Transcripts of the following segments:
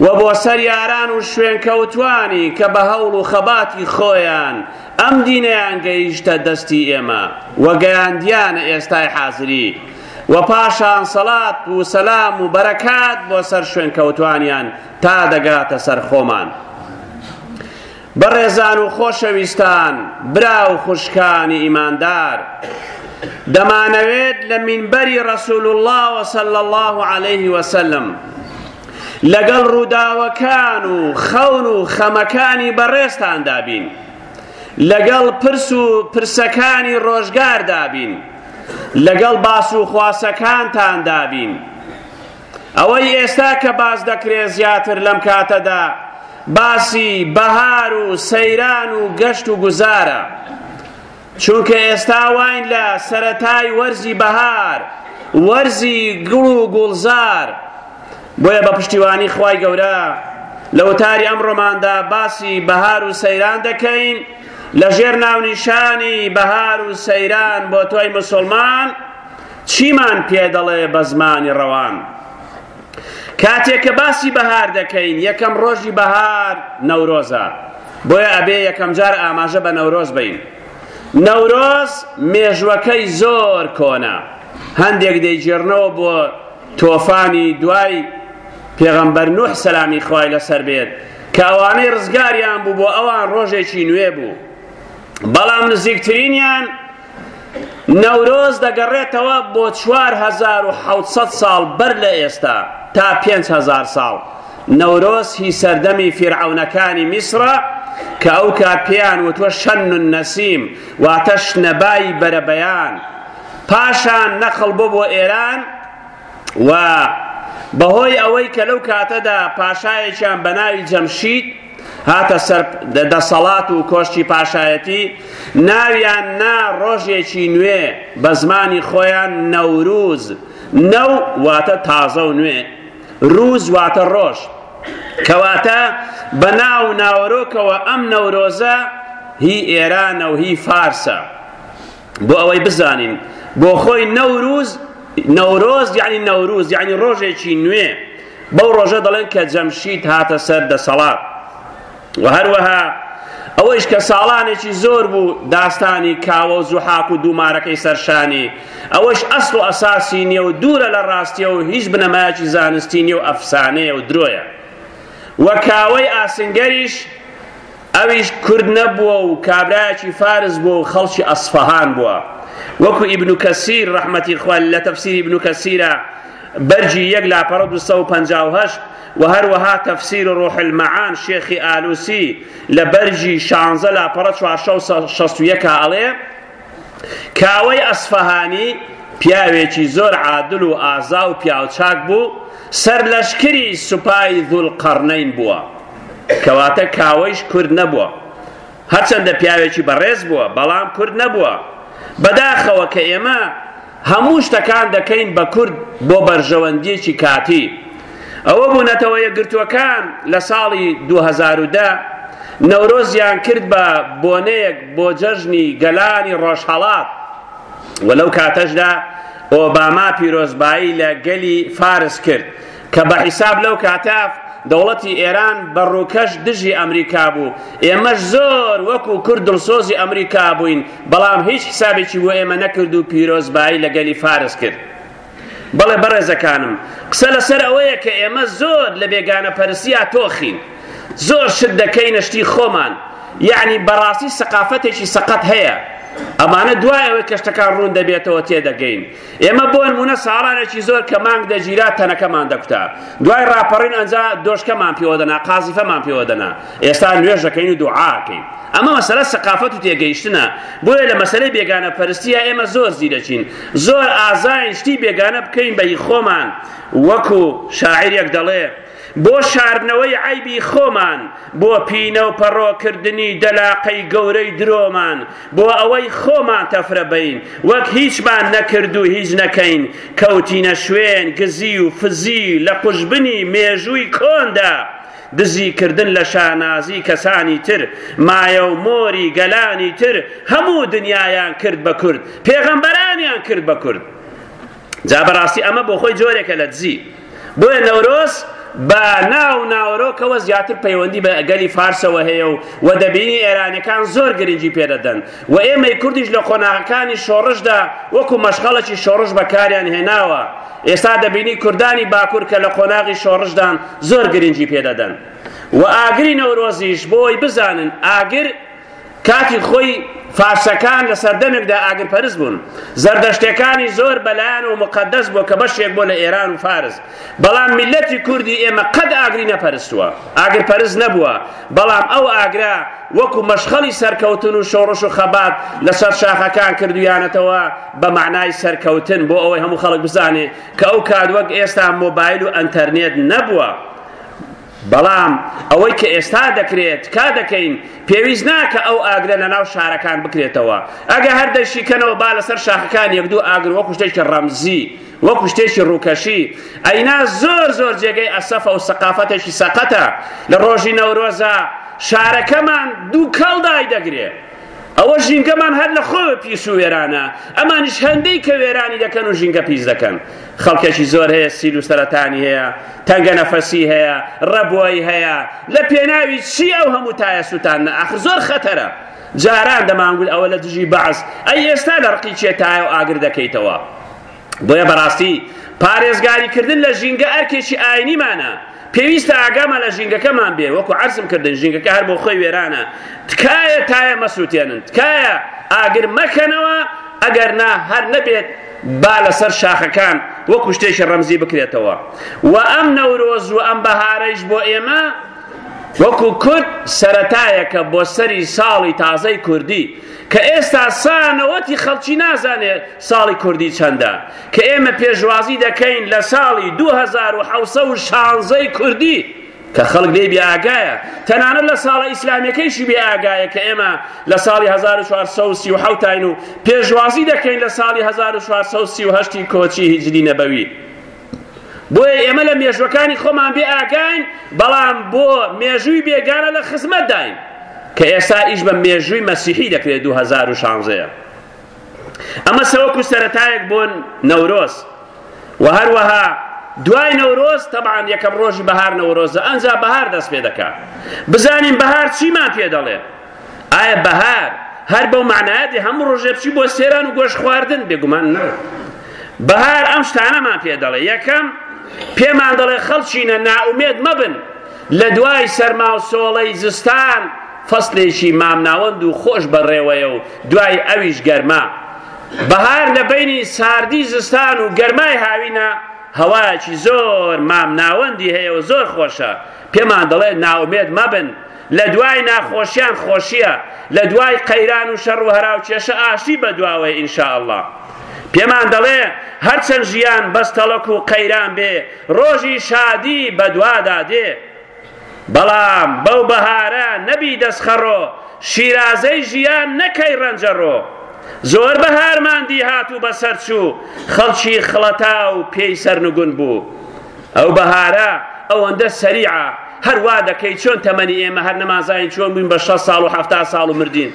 و بۆ سەر یاران و شوێنکەوتوانی کە بە هەوڵ و خەباتی خۆیان ئەم دینەیان گەیشتە دەستی ئێمە و گەیاندیانە ئێستای حازری و پاشان سەڵات و سەلام و بەرەکات بۆ سەر شوێنکەوتوانیان تا دەگاتە سەر خۆمان. بەڕێزان و خۆشەویستان برا و خوشکانی ئیماندار دەمانەوێت لە مینبەری رسول اللە وە صلی اللە علیه وسلم لەگەڵ ڕووداوەکان و خەون و خەمەکانی بەڕێزتاندا بین لەگەڵ پرس و پرسەکانی ڕۆژگاردا بین لەگەڵ باس و خواسەکانتاندا بین ئەوەی ئێستا کە باس دەکرێت زیاتر لەم کاتەدا باسی بەهار و سەیران و گەشت و گوزارە چونکە ئێستا واین لە سەتای وەرزی بەهار وەرزی گوڵ و گوڵزار بۆیە بە پشتیوانی خی گەورە لە وتاری ئەم ڕۆماندا باسی بەهار و سەیران دەکەین لە ژێر ناونیشانی بەهار و سەیران بۆ تۆی مسلمان چیمان پێ دەڵێ بە زمانی ڕەوان کاتێک کە باسی بەهار دەکەین یەکەم ڕۆژی بەهار نەورۆزە بۆیە ئەبێ یەکەم جار ئاماژە بە نەورۆز بین نەورۆز مێژوەکەی زۆر کۆنە هەندێک دەیگێڕنەوە بۆ تۆفانی دوای پێغەمبەر نوح سەلامی خوای لەسەر بێت کە ئەوانەی ڕزگاریان بوو بۆ ئەوان ڕۆژێکی نوێ بوو بەڵام نزیکترینیان نەورۆز دەگەڕێتەوە بۆ چوار هەزار و حەوت سەد ساڵ بەر لە ئێستا تا پێنج هەزار ساڵ، نەورۆز هی سەردەمی فیرعەونەکانی میسرە کە ئەو کات پێیان وتوە شەن النسیم واتە شنەبای بەرەبەیان، پاشان نەقڵ بۆ بۆ ئێران و بەهۆی ئەوەی کە لەو کاتەدا پاشایەکیان بەناوی جەمشید، هاتە سەر دەسەڵات و کۆشکی پاشایەتی ناویان نا ڕۆژێکی نوێ بە زمانی خۆیان نەوروز نەو واتە تازە و نوێ روز واتە ڕۆژ کەواتە بە ناو ناوەرۆکەوە ئەم نەورۆزە هی ئێرانە و هی فارسە بۆ ئەوەی بزانین بۆ خۆی نەوروز نەورۆز یعنی نەوروز یعنی ڕۆژێکی نوێ بەو ڕۆژە دەڵێن کە جەمشید هاتە سەر دەسەڵات و هەروەها ئەوەیش کە ساڵانێکی زۆر بوو داستانی کاوە و زوحاک و دوومارەکەی سەرشانی ئەوەش ئەسڵ و ئەساسی نییە و دوورە لە ڕاستیە و هیچ بنەمایەکی زانستی نیە و ئەفسانەیە و درۆیە وە کاوەی ئاسنگەریش ئەویش کورد نەبووە و کابرایەکی فارس بووە و خەڵکی ئەسفەهان بووە وەکو ئیبن کەسیر ڕەحمەتی خوا لە تەفسیر ئیبن کەسیرە بەرگی یەک لاپەڕە دو سەد و پەنجا و هەشت و هەروەها تەفسیر ڕوح المعان شێخی ئالوسی لە بەرگی شانزە لاپەڕە چوار سەد و شەست و یەک ئەڵێ کاوەی ئەسفەهانی پیاوێکی زۆر عادل و ئازا و پیاوچاک بوو، سەرلەشکری سوپای ذوالقەرنەین بووە. کەواتە کاوەیش کورد نەبووە. هەرچەندە پیاوێکی بەڕێز بووە، بەڵام کورد نەبووە. بەداخەوە کە ئێمە هەموو شتەکان دەکەین بە کورد بۆ بەرژەوەندییەکی کاتی. ئەوەبوو نەتەوە یەکگرتووەکان لە ساڵی دوو هەزار و دە نەورۆزیان کرد بە بۆنەیەک بۆ جەژنی گەلانی ڕۆژهەڵات و لەو کاتەشدا ئۆباما پیرۆزبایی لە گەلی فارس کرد کە بە حیساب لەو کاتە دەوڵەتی ئێران بە ڕووکەش دژی ئەمریکا بوو ئێمەش زۆر وەکو کورد دڵسۆزی ئەمریکا بووین بەڵام هیچ حسابێکی بۆ ئێمە نەکرد و پیرۆزبایی لە گەلی فارس کرد بەڵێ بەڕێزەکانم قسە لەسەر ئەوەیە کە ئێمە زۆر لە بێگانە پەرسیا تۆخین زۆر شت دەکەینە شتی خۆمان یعنی بەڕاستی سەقافەتێکی سەقەت هەیە ئەمانە دوایەوەی کەشتەکان ڕوون دەبێتەوە تێدەگەین ئێمە بۆ نمونە ساڵانێکی زۆر کە مانگ دەگیرا تەنەکەمان دەکوتا دوای ڕاپەڕین ئەنجا دۆشکەمان پێوەدەنا قازیفەمان پێوەدەنا ئێستا نوێژ دەکەین و دوعاکەین ئەمە مەسەلە سەقافەت و تێگەیشتنە بۆیە لە مەسەلەی بێگانە پەرستیە ئێمە زۆر زیرەچین زۆر ئازاین شتی بێگانە بکەین بەی خۆمان وەکو شاعیرێک دەڵێ بۆ شاردنەوەی عەیبی خۆمان، بۆ پینەو پەڕۆ کردنی دەلاقەی گەورەی درۆمان، بۆ ئەوەی خۆمان تەفرە بەین، وەک هیچمان نەکردو هیچ نەکەین، کەوتینە شوێن گزی و فزی لە قوژبنی مێژووی کۆندا، دزی کردن لە شانازی کەسانی تر، مایەو مۆری گەلانی تر، هەموو دنیایان کرد بە کورد، پێغەمبەرانیان کرد بە کورد، جا بەڕاستی ئەمە بۆخۆی جۆرێکە لە دزی. بۆیە نەورۆز بە ناو و ناوەرۆکەوە زیاتر پەیوەندی بە گەلی فارسەوە هەیە و و دەبینی ئێرانەکان زۆر گرنگی پێدەدەن و ئێمەی کوردیش لە قۆناغەکانی شۆڕشدا وەکو مەشغەڵەکی شۆڕش بەکاریان هێناوە ئێستا دەبینی کوردانی باکوور کە لە قۆناغی شۆڕشدان زۆر گرنگی پێدەدەن و ئاگری نەورۆزیش بۆی بزانن ئاگر کاتی خۆی فارسەکان لە سەردەمێکدا ئاگرپەرست بوون زەردەشتەکانی زۆر بەلایەن و مقدس بۆ کە بەشێک بۆ لە ئێران و فارس بەڵام میلەتی کوردی ئێمە قەد ئاگری نەپەرستووە ئاگرپەرست نەبووە بەڵام ئەو ئاگرا وەکو مەشخەڵی سەرکەوتن و شۆڕش و خەبات لەسەر شاخەکان کردویانەتەوە بە معنای سەرکەوتن بۆ ئەوەی هەموو خەڵک بزانێ کە ئەو کات وەک ئێستا مۆبایل و ئەتەرنێت نەبووە بەڵام ئەوەی کە ئێستا دەکرێت تکا دەکەین پێویست ناکە ئەو ئاگرە لەناو شارەکان بکرێتەوە ئەگە هەر دەشیکەنەوە با لەسەر شاخەکان یەک دوو ئاگر وەکو شتێکی ڕەمزی وەکو شتێکی ڕووکەشی ئەینا زۆر زۆر جێگەی ئەسەفە و سەقافەتێکی سەقەتە لە ڕۆژی نەورۆزە شارەکەمان دوو کەڵدای دەگرێت ئەوە ژینگەمان هەر لە خۆوە پیس و وێرانە ئەمانیش هەندەی کە وێرانی دەکەن و ژینگە پیس دەکەن خەڵکێکی زۆر هەیە سیل و سەرەتانی هەیە تەنگە نەفەسی هەیە ڕەبووی هەیە لە پێناوی چی ئەو هەموو تایە سووتان نە ئەخ زۆر خەتەرە جاران دەمانگول ئەوە لە دژی بەعس ئەی ئێستا لە ڕقی چێ تایە و ئاگر دەکەیتەوە بۆیە بەڕاستی پارێزگاریکردن لە ژینگە ئەرکێکی ئاینیمانە پێویستە ئاگامان لە ژینگەکەمان بێ وەکو عرزم کردن ژینگەکە هەر بۆ خۆی وێرانە تکایە تایە مەسووتێنن تکایە ئاگر مەکەنەوە ئەگەر نا هەر نەبێت با لەسەر شاخەکان وەکو شتێکی ڕەمزی بکرێتەوە و ئەم نەورۆز و ئەم بەهارەیش بۆ ئێمە وەکو کورد سەتایەکە بۆ سەری ساڵی تازەی کوردی کە ئێستا سا نەوەتی خەڵکی نازانێت ساڵی کوردی چەندە کە ئێمە پێشوازی دەکەین لە ساڵی 2616ی کوردی کە خەڵک لێ بێ ئاگایە تەنانەت لە ساڵە ئیسلامیەکەیشی بێ ئاگایە کە ئێمە لە ساڵی 1430 و پێشوازی دەکەین لە ساڵی 1430 کۆچی هیجری نەبەوی بۆیە ئێمە لە مێژوەکانی خۆمان بێ ئاگاین بەڵام بۆ مێژووی بێگانە لە خزمەت داین کە ئێستا ئیش بە مێژووی مەسیحی دەکرێت 2016 ئەمە سەوەکو سەرەتایەک بۆن نەورۆز و هەروەها دوای نەورۆز تەبان یەکەم ڕۆژی بەهار نەورۆزە ئەنجا بەهار دەست پێ دەکات بزانین بەهار چیمان پێ دەڵێت ئایا بەهار هەر بەو معنایە دێ هەموو ڕۆژێ بچی بۆ سێران و گۆش خواردن بێگومان نە بەهار ئەم شتانەمان پێ دەڵێ یەکەم پێمان دەڵێ خەڵچینە ناومێت مەبن لە دوای سەرما و سۆڵەی زستان فەستێکی مامناوەند و خۆش بەڕێوەیە و دوای ئەویش گەرما بەهار لە بینی ساردی زستان و گەرمای هاوینە هەواکی زۆر مامناوەندی هەیە و زۆر خۆشە پێمان دەڵێ ناومێت مەبن لە دوای ناخۆشیان خۆشیە لە دوای قەیران و شەڕ و هەراوکێشە ئاشتی بەدواوەیە ان شاء اللە پێمان دەڵێ هەرچەند ژیان بەس تەڵەک و قەیران بێ ڕۆژی شادی بەدوادا دێ بەڵام بەو بەهارە نەبی دەستخەڕۆ شیرازەی ژیان نەکەی ڕەنجەڕۆ زۆر بەهارمان دی هات و بەسەرچوو خەڵکی خڵەتاو پێی سەرنگون بوو ئەو بەهارە ئەوەندە سەریعە هەر وا دەکەی چۆن تەمەنی ئێمە هەر نەمازاین چۆن بووین بە 6 ساڵ و هەفتا ساڵ و مردین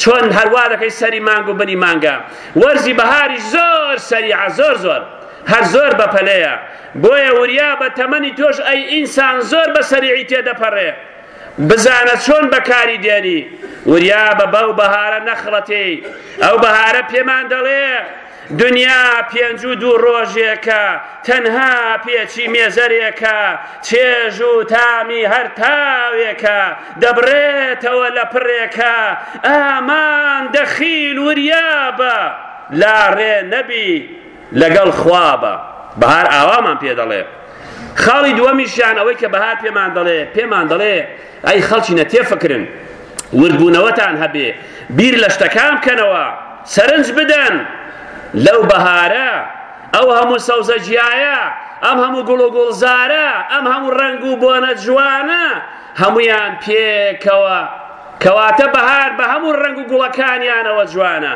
چۆن هەر وا دەکەی سەری مانگ و بنی مانگە وەرزی بەهاریش زۆر سەریعە زۆر زۆر هەر زۆر بەپەلەیە بۆیە وریا بە تەمەنی تۆش ئەی ئینسان زۆر بە سەریعی تێدەپەڕێ بزانە چۆن بەکاری دێنی وریا بە بەو بەهارە نەخڵەتێی ئەو بەهارە پێمان دەڵێ دنیا پێنج و دوو ڕۆژێکە، تەنها پێچی مێزەرێکە، چێژ و تامی هەر تاوێکە، دەبڕێتەوە لە پڕێکە، ئامان دەخیل وریا بە، لاڕێ نەبی لەگەڵ خوا بە. بەهار ئاوامان پێ دەڵێ. خاڵی دووەمیشیان ئەوەی کە بەهار پێمان دەڵێ، پێمان دەڵێ، ئەی خەڵکینە تێفکرن وردبوونەوەتان هەبێ بیر لە شتەکان بکەنەوە سەرنج بدەن لەو بەهارە ئەو هەموو سەوزە جیایە ئەم هەموو گوڵ و گوڵزارە ئەم هەموو ڕنگ و بۆنە جوانە هەمویان پێکەوە کەواتە بەهار بە هەموو ڕنگ و گوڵەکانیانەوە جوانە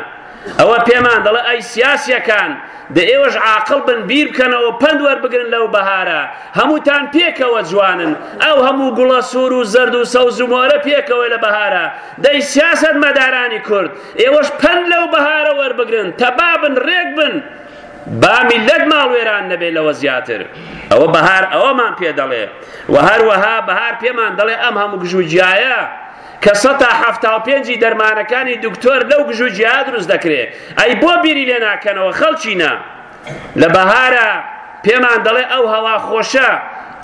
ئەوە پێمان دەڵێ ئەی سیاسیەکان دە ئێوەش عاقڵ بن بیر بکەنەوە پند وەربگرن لەو بەهارە هەمووتان پێکەوە جوانن ئەو هەموو گوڵە سوور و زرد و سەوز و مۆرە پێکەوە لە بەهارە دەی سیاست مەدارانی کورد ئێوەش پند لەو بەهارە وەربگرن تەبابن ڕێک بن با میلەت ماڵوێران نەبێت لەوە زیاتر ئەوە بەهار ئەوەمان پێ دەڵێ و هەروەها بەهار پێمان دەڵێ ئەم هەموو گژوجیایە کە سە تا حەفتا و پێنجی دەرمانەکانی دکتۆر لەو گژو جیا دروست دەکرێ ئەی بۆ بیری لێ ناکەنەوە خەڵچینە لە بەهارە پێمان دەڵێ ئەو هەوا خۆشە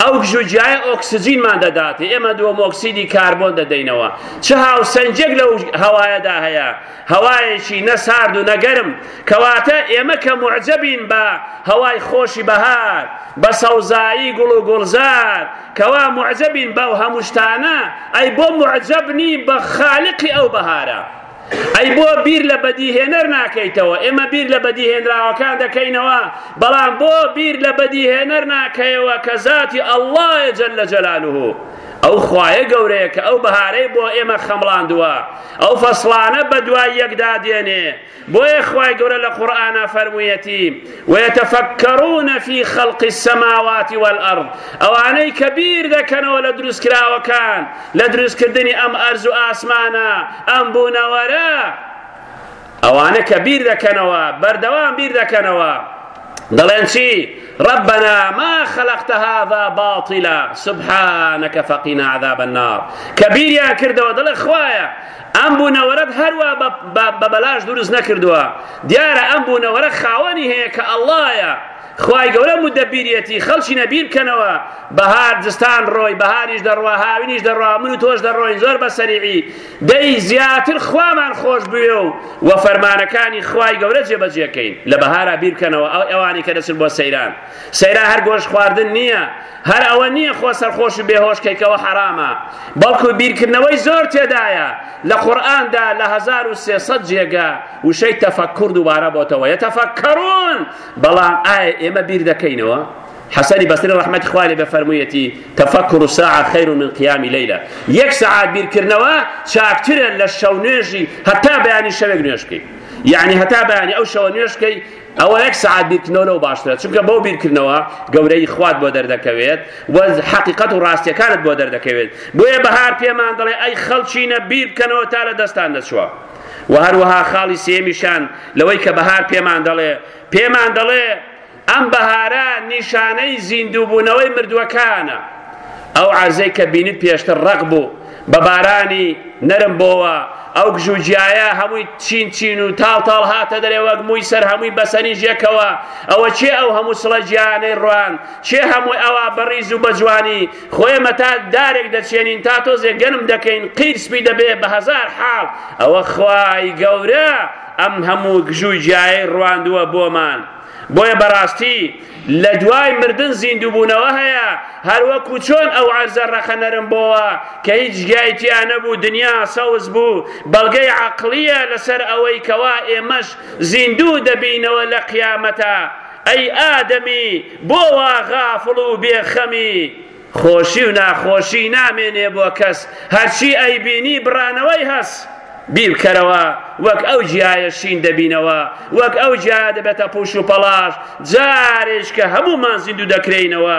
ئەو گژوجیایە ئۆکسسیجینمان دەداتێ ئێمە دووەمۆکسیدی کاربۆن دەدەینەوە چ هاوسەنجێک لەو هەوایەدا هەیە هەوایەکی نەسارد و نەگەرم کەواتە ئێمە کە معجبین بە هەوای خۆشی بەهار بە سەوزایی گوڵ و گوڵزار کوا معجبین بەو هەموو شتانە ئەی بۆ معجب نی بە خالقی ئەو بەهارە ئەی بۆ بیر لە بەدیهێنەر ناکەیتەوە ئێمە بیر لە بەدیهێنراوەکان دەکەینەوە بەڵام بۆ بیر لە بەدیهێنەر ناکەیەوە کە زاتی ئەڵڵایە جەل لە جەلالوه ئەو خوایە گەورەیە کە ئەو بەهارەی بۆ ئێمە خەمڵاندووە ئەو فەسڵانە بە دوای یەکدا دێنێ بۆیە خوای گەورە لە قورئانا فەرموویەتی ویتفکرون فی خلق السماوات والارض ئەوانەی کە بیر دەکەنەوە لە دروستکراوەکان لە دروستکردنی ئەم ئەرز و ئاسمانە ئەم بوونەوەرە ئەوانە کە بیر دەکەنەوە بەردەوام بیر دەکەنەوە دەڵێن چی ربنا ما خلقت هذا باطلا سبحانك فقنا عذاب النار کە بیریان کردەوە دەڵێ خوایە ئەم بونەوەرەت هەروا بە بەلاش دروست نەکردووە دیارە ئەم بونەوەرە خاوەنی هەیە کە ئەڵڵایە خوای گەورە مدەبیریەتی خەڵکی نەبیر بکەنەوە بەهار جستان ڕۆی بەهاریش دەڕوا هاوینیش دەڕوا من و تۆش دەڕۆین زۆر بە سەریعی دەی زیاتر خوامان خۆش بوێ و وە فەرمانەکانی خوای گەورە جێبەجێکەین لە بەهارا بیر بکەنەوە ئەو ئەوانی کە دەچن بۆ سەیران سەیرە هەر گۆشت خواردن نییە، هەر ئەوە نییە خۆ سەرخۆش و بێهۆش کەی کەوە حەرامە، بەڵکو بیرکردنەوەی زۆر تێدایە، لە قورئاندا لە هەزار و سێ سەد جێگە وشەی تەفەککور دووبارە بۆتەوە، یەتەفەککەرون، بەڵام ئایا ئێمە بیر دەکەینەوە؟ حەسەنی بەسری ڕەحمەتی خوا لێ بێ فەرموویەتی تەفەککرو ساعە خەیرون من قیامی لەیلە یەک سەعات بیرکردنەوە چاکترە لە شەو نوێژی هەتا بەیانی شەوێک نوێژ بکەیت یعنی هەتا بەیانی ئەو شەوە نوێژ بکەیت ئەوە یەک سەعات بیرکردنەوە لەو باشترە چونکە بەو بیرکردنەوە گەورەی خوات بۆ دەردەکەوێت و حەقیقەت و ڕاستیەکانت بۆ دەردەکەوێت بۆیە بەهار پێمان دەڵێ ئەی خەڵچینە بیر بکەنەوە تا لە دەستان دەچوە و هەروەها خاڵی سێمیشان لەوەی کە بەهار پێمان دەڵێ پێمان دەڵێ ئەم بەهارە نیشانەی زیندووبوونەوەی مردووەکانە ئەو عزەی کە بینیت پێشتر ڕق بوو بە بارانی نەرم بۆوە ئەو گژو جیایە هەمووی چین چین و تاڵ تاڵ هاتە دەرێ وەک مووی سەر هەمووی بەسەنی ژێکەوە ئەوە چێ ئەو هەموو سڵە جیانەی ڕوان چێ هەمووی ئەوە بەڕیز و بەجوانی خۆێ مەتا دارێک دەچێنین تا تۆزێ گەنم دەکەین قیر سپی دەبێ بە هەزار حاڵ ئەوە خوای گەورە ئەم هەموو گژو جیایەی ڕواندووە بۆمان بۆیە بەڕاستی لە دوای مردن زیندووبوونەوە هەیە، هەروەکو چۆن ئەو عەرزە ڕەخەنەرم بۆوە کە هیچ جگای تیا نەبوو، دنیا سەوز بوو، بەڵگەی عەقڵییە لەسەر ئەوەی کەوا ئێمەش زیندوو دەبینەوە لە قیامەتا، ئەی ئادەمی بۆ وا غافڵ و بێ خەمی؟ خۆشی و ناخۆشی نامێنێ بۆ کەس هەرچی ئەیبینی بڕانەوەی هەس بیبکەرەوە وەک ئەو جیایە شین دەبینەوە وەک ئەو جیایە دەبێتە پوش و پەڵاش جارێش کە هەمومان زیندوو دەکرێینەوە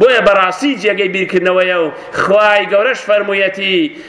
بۆیە بەڕاستی جێگەی بیرکردنەوەیە و خوای گەورەش فەرموویەتی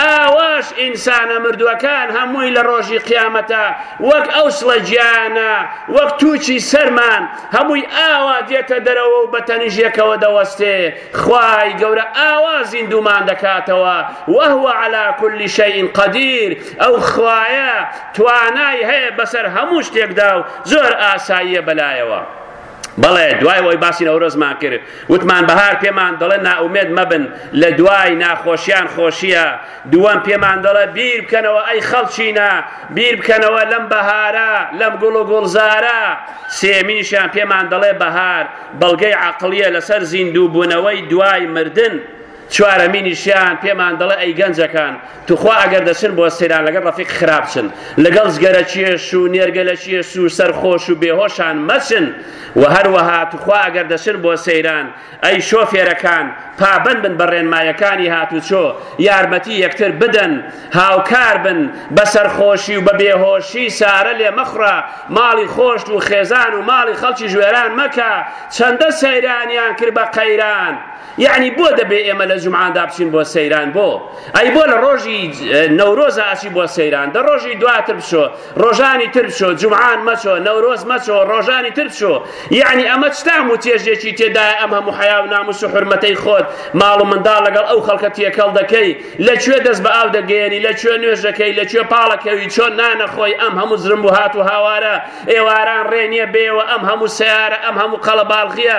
ئاواش ئینسانە مردووەکان هەمووی لە ڕۆژی قیامەتە وەک ئەو سڵە گیانە وەک تووچی سەرمان هەمووی ئاوا دێتە دەرەوە و بە تەنیژێکەوە دەوەستێ خوای گەورە ئاوا زیندومان دەکاتەوە وهو على كل شيء قدير ئەو خوایە توانای هەیە بەسەر هەموو شتێکدا و زۆر ئاساییە بەلایەوە بەڵێ دوای ئەوەی باسی نەورۆزمان کرد وتمان بەهار پێمان دەڵێ نائومێد مەبن لە دوای ناخۆشیان خۆشیە دووەم پێمان دەڵێ بیر بکەنەوە ئەی خەڵچینە بیر بکەنەوە لەم بەهارە لەم گوڵ و گوڵزارە سێمینیشیان پێمان دەڵێ بەهار بەڵگەی عقلیە لەسەر زیندوو بوونەوەی دوای مردن چوارەمینیشیان پێمان دەڵێ ئەی گەنجەکان توخوا ئەگەر دەچن بۆ سەیران لەگەڵ ڕەفیق خراپ چن لەگەڵ جگەرە کێش و نێرگەلە کێش و سەرخۆش و بێهۆشان مەچن و هەروەها توخوا ئەگەر دەچن بۆ سەیران ئەی شۆفێرەکان پابەند بن بە ڕێنمایەکانی هاتوچۆ یارمەتی یەکتر بدەن هاوکار بن بە سەرخۆشی و بە بێهۆشی سارە لێ مەخڕە ماڵی خۆشت و خێزان و ماڵی خەڵکی ژوێران مەکە چەندە سەیرانیان کرد بە قەیران یەعنی بۆ دەبێ ئێمە لە جومعاندا بچین بۆ سەیران بۆ ئەی بۆ لە ڕۆژی نەورۆزە ئەچی بۆ سەیران دە ڕۆژی دواتر بچۆ ڕۆژانی تر بچۆ جومعان مەچۆ نەورۆز مەچۆ ڕۆژانی تر بچۆ یەعنی ئەمە چتام و تێژێکی تێدایە ئەم هەموو حەیا و ناموس و حرمەتەی خۆت ماڵ و منداڵ لەگەڵ ئەو خەڵکە تێکەڵ دەکەی لە کوێ دەست بە ئاو دەگەیەنی لە کوێ نوێژ دەکەی لە کوێ پاڵەکەوی چۆن نانەخۆی ئەم هەموو زرم و هات و هاوارە ئێواران ڕێ نییە بێەوە ئەم هەموو سیارە ئەم هەموو قەڵەباڵغیە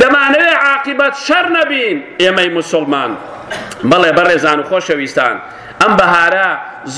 دەمانەوێ عاقیبەت شەر نەبین ئێمەی موسوڵمان. بەڵێ بەڕێزان و خۆشەویستان ئەم بەهارە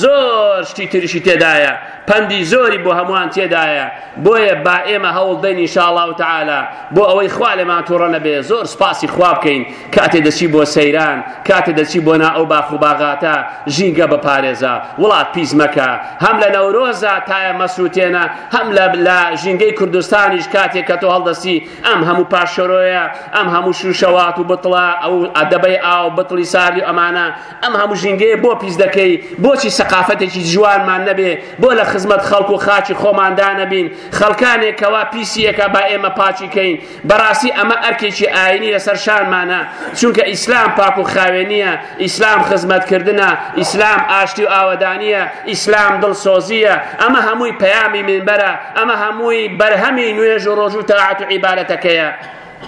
زۆر شتی تریشی تێدایە پەندی زۆری بۆ هەمووان تێدایە بۆیە با ئێمە هەوڵ دەین انشاءالله تعالی بۆ ئەوەی خوا لێمان تووڕە نەبێ زۆر سپاسی خوا بکەین کاتێ دەچی بۆ سەیران کاتێ دەچی بۆ نا ئەو باخ و باغاتە ژینگە بپارێزە وڵات پیس مەکە هەم لە نەورۆزە تایە مەسروتێنە هەم لە لا ژینگەی کوردستانیش کاتێک کە تۆ هەڵدەستی ئەم هەموو پاشەرۆیە ئەم هەموو شوشەوات و بتڵە ئەو ئەدەبەی ئاو بتڵی ساردی و ئەمانە ئەم هەموو ژینگەیە بۆ پیس دەکەی بۆچی سەقافەتێکی جوانمان نەبێ بۆ لە خزمەت خەڵک و خاچی خۆماندا نەبین خەڵکانێک کەوا پیسیەکە با ئێمە پاچی کەین بەڕاستی ئەمە ئەرکێکی ئاینی لەسەر شانمانە چونکە ئیسلام پاک و خاوێنیە ئیسلام خزمەتکردنە، ئیسلام ئاشتی و ئاوەدانییە، ئیسلام دڵسۆزییە، ئەمە هەمووی پەیامی مینبەرە، ئەمە هەمووی بەرهەمی نوێژ و ڕۆژوو تاعەت و عیبادەتەکەیە.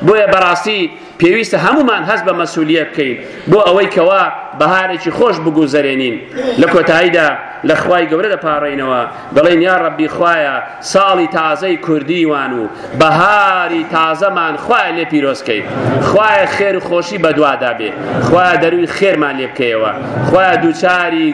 بۆیە بەڕاستی پێویستە هەمومان هەست بە مەسولیەت بکەین بۆ ئەوەی کەوا بەهارێکی خۆش بگوزەرێنین لە کۆتاییدا لە خوای گەورە دەپاڕێینەوە دەڵێن یا ڕەبی خوایە ساڵی تازەی کوردی وان و بەهاری تازەمان خوایە لێ پیرۆزکەی خوایە خێر و خۆشی بەدوادا بێ خوایە دەروی خێرمان لێ بکەیەوە خوایە دووچاری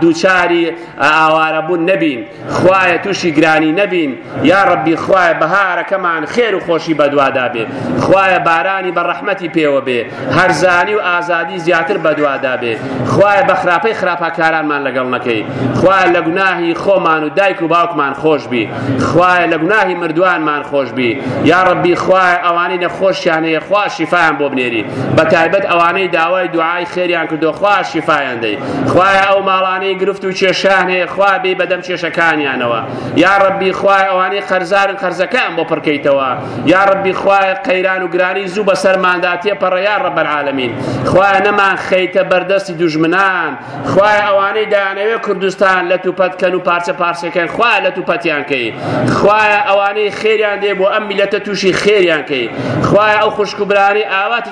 دووچاری ئاوارەبوون نەبین خوایە تووشی گرانی نەبین یاڕەبی خوایە بەهارەکەمان خێر و خۆشی بەدوادا بێ خوایە بارانی بە ڕەحمەتی پێوە بێ هەرزانی و ئازادی زیاتر بەدوادا بێ خوایە بە خراپەی خراپاکارانمان لەگەڵ نەکەی خوایە لە گوناهی خۆمان و دایک و باوکمان خۆش بی خوایە لە گوناهی مردوانمان خۆش بی یاڕەبی خوایە ئەوانەی نەخۆشیانەیە خوا شیفایان بۆ بنێری بە تایبەت ئەوانەی داوای دوعای خێریان کردو خوا شیفایان دەی خوایە ئەو ماڵانەی گرفت و کێشان هەیە خوا بی بەدەم کێشەکانیانەوە یا ڕەبی خوای ئەوانەی قەرزارن قەرزەکەیان بۆ پڕکەیتەوە یا ڕەبی خوای قەیران و گرانی زوو بە سەرماندا تێپەڕە یا ڕەب العالمین خوای نەمان خەیتە بەردەستی دوژمنان خوای ئەوانەی دانەوێ کوردستان لە توپەت کەن و پارچە پارچەکەن خوای لە توپەتیان کەی خوای ئەوانەی خێریان دێ بۆ ئەم میلەتە تووشی خێریان کەی خوای ئەو خوشک و برانی ئاواتی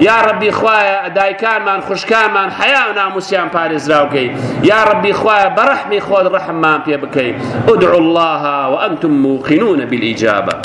یا ڕەبی خوایە دایکانمان خوشکانمان حیا و ناموسیان پارێزراوکەی یا ڕەبی خوایە بەڕەحمی خۆت ڕەحممان پێ بکەیت ادعوا الله وأنتم موقنون بالإجابة